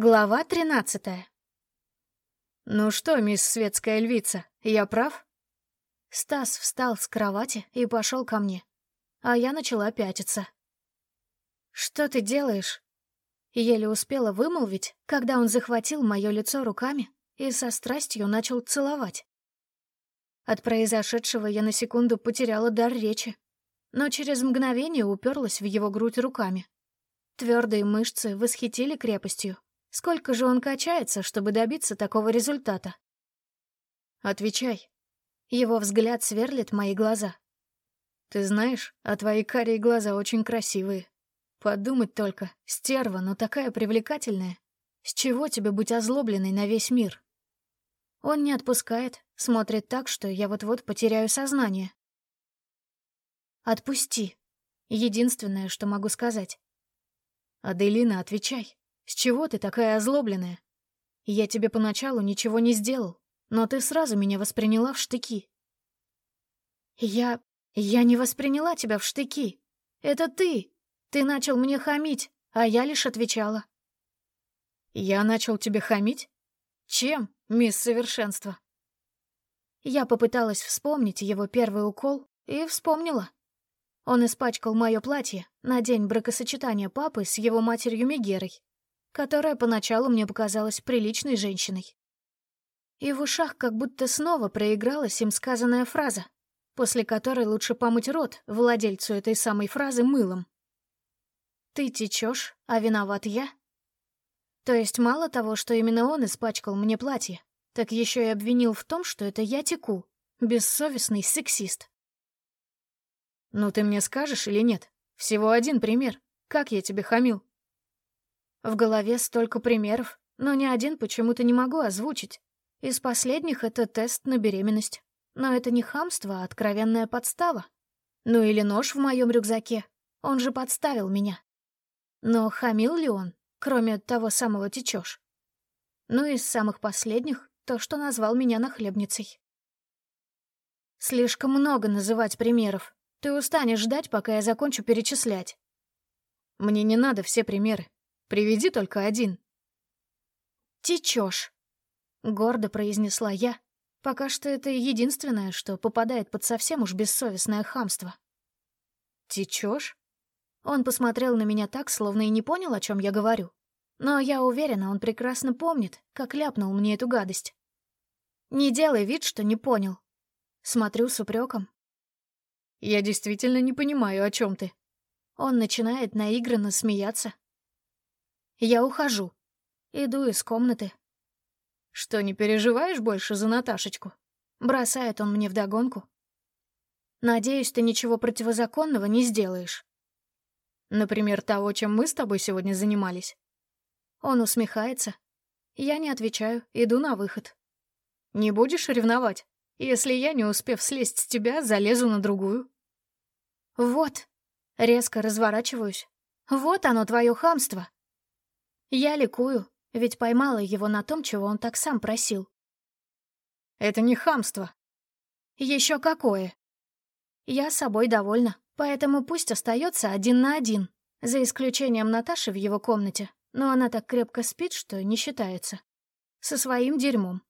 Глава тринадцатая. «Ну что, мисс Светская Львица, я прав?» Стас встал с кровати и пошел ко мне, а я начала пятиться. «Что ты делаешь?» Еле успела вымолвить, когда он захватил мое лицо руками и со страстью начал целовать. От произошедшего я на секунду потеряла дар речи, но через мгновение уперлась в его грудь руками. Твердые мышцы восхитили крепостью, Сколько же он качается, чтобы добиться такого результата? Отвечай. Его взгляд сверлит мои глаза. Ты знаешь, а твои карие глаза очень красивые. Подумать только, стерва, но такая привлекательная. С чего тебе быть озлобленной на весь мир? Он не отпускает, смотрит так, что я вот-вот потеряю сознание. Отпусти. Единственное, что могу сказать. Аделина, отвечай. С чего ты такая озлобленная? Я тебе поначалу ничего не сделал, но ты сразу меня восприняла в штыки. Я... я не восприняла тебя в штыки. Это ты. Ты начал мне хамить, а я лишь отвечала. Я начал тебе хамить? Чем, мисс Совершенство? Я попыталась вспомнить его первый укол и вспомнила. Он испачкал мое платье на день бракосочетания папы с его матерью Мегерой которая поначалу мне показалась приличной женщиной. И в ушах как будто снова проигралась им сказанная фраза, после которой лучше помыть рот владельцу этой самой фразы мылом. «Ты течешь, а виноват я?» То есть мало того, что именно он испачкал мне платье, так еще и обвинил в том, что это я теку, бессовестный сексист. «Ну ты мне скажешь или нет? Всего один пример. Как я тебе хамил?» В голове столько примеров, но ни один почему-то не могу озвучить. Из последних — это тест на беременность. Но это не хамство, а откровенная подстава. Ну или нож в моем рюкзаке. Он же подставил меня. Но хамил ли он, кроме того самого течешь? Ну из самых последних — то, что назвал меня нахлебницей. Слишком много называть примеров. Ты устанешь ждать, пока я закончу перечислять. Мне не надо все примеры. Приведи только один». «Течешь», — гордо произнесла я. Пока что это единственное, что попадает под совсем уж бессовестное хамство. «Течешь?» Он посмотрел на меня так, словно и не понял, о чем я говорю. Но я уверена, он прекрасно помнит, как ляпнул мне эту гадость. «Не делай вид, что не понял». Смотрю с упреком. «Я действительно не понимаю, о чем ты». Он начинает наигранно смеяться, я ухожу. Иду из комнаты. Что, не переживаешь больше за Наташечку? Бросает он мне вдогонку. Надеюсь, ты ничего противозаконного не сделаешь. Например, того, чем мы с тобой сегодня занимались. Он усмехается. Я не отвечаю, иду на выход. Не будешь ревновать, если я, не успев слезть с тебя, залезу на другую? Вот. Резко разворачиваюсь. Вот оно, твое хамство. Я ликую, ведь поймала его на том, чего он так сам просил. Это не хамство. Еще какое. Я собой довольна, поэтому пусть остается один на один, за исключением Наташи в его комнате, но она так крепко спит, что не считается. Со своим дерьмом.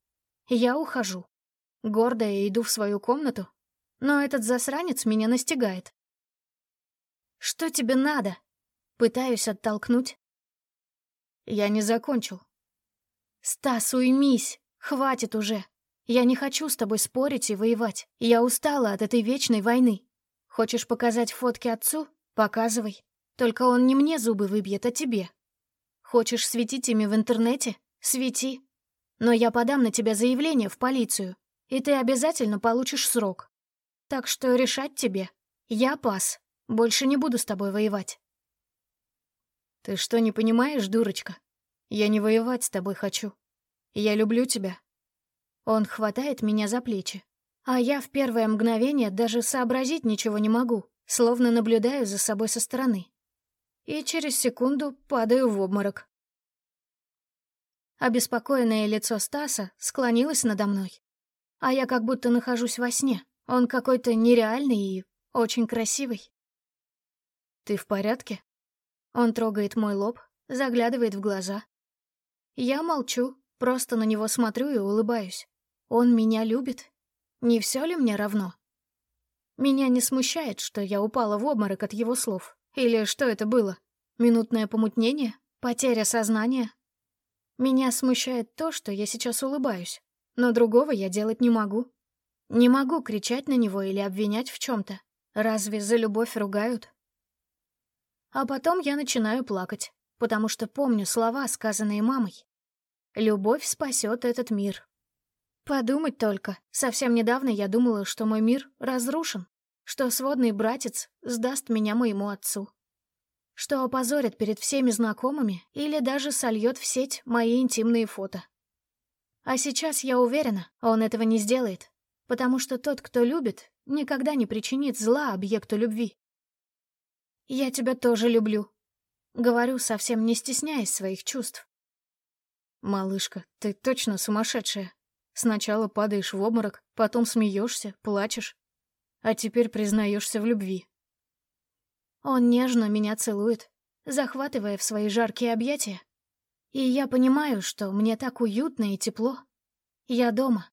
Я ухожу. Гордая иду в свою комнату, но этот засранец меня настигает. «Что тебе надо?» Пытаюсь оттолкнуть, я не закончил. «Стас, уймись! Хватит уже! Я не хочу с тобой спорить и воевать. Я устала от этой вечной войны. Хочешь показать фотки отцу? Показывай. Только он не мне зубы выбьет, а тебе. Хочешь светить ими в интернете? Свети. Но я подам на тебя заявление в полицию, и ты обязательно получишь срок. Так что решать тебе. Я пас. Больше не буду с тобой воевать. «Ты что, не понимаешь, дурочка? Я не воевать с тобой хочу. Я люблю тебя». Он хватает меня за плечи, а я в первое мгновение даже сообразить ничего не могу, словно наблюдаю за собой со стороны. И через секунду падаю в обморок. Обеспокоенное лицо Стаса склонилось надо мной, а я как будто нахожусь во сне. Он какой-то нереальный и очень красивый. «Ты в порядке?» Он трогает мой лоб, заглядывает в глаза. Я молчу, просто на него смотрю и улыбаюсь. Он меня любит. Не все ли мне равно? Меня не смущает, что я упала в обморок от его слов. Или что это было? Минутное помутнение? Потеря сознания? Меня смущает то, что я сейчас улыбаюсь, но другого я делать не могу. Не могу кричать на него или обвинять в чем-то. Разве за любовь ругают? А потом я начинаю плакать, потому что помню слова, сказанные мамой. «Любовь спасет этот мир». Подумать только, совсем недавно я думала, что мой мир разрушен, что сводный братец сдаст меня моему отцу что опозорит перед всеми знакомыми или даже сольет в сеть мои интимные фото. А сейчас я уверена, он этого не сделает, потому что тот, кто любит, никогда не причинит зла объекту любви. «Я тебя тоже люблю», — говорю, совсем не стесняясь своих чувств. «Малышка, ты точно сумасшедшая. Сначала падаешь в обморок, потом смеешься, плачешь, а теперь признаешься в любви. Он нежно меня целует, захватывая в свои жаркие объятия. И я понимаю, что мне так уютно и тепло. Я дома.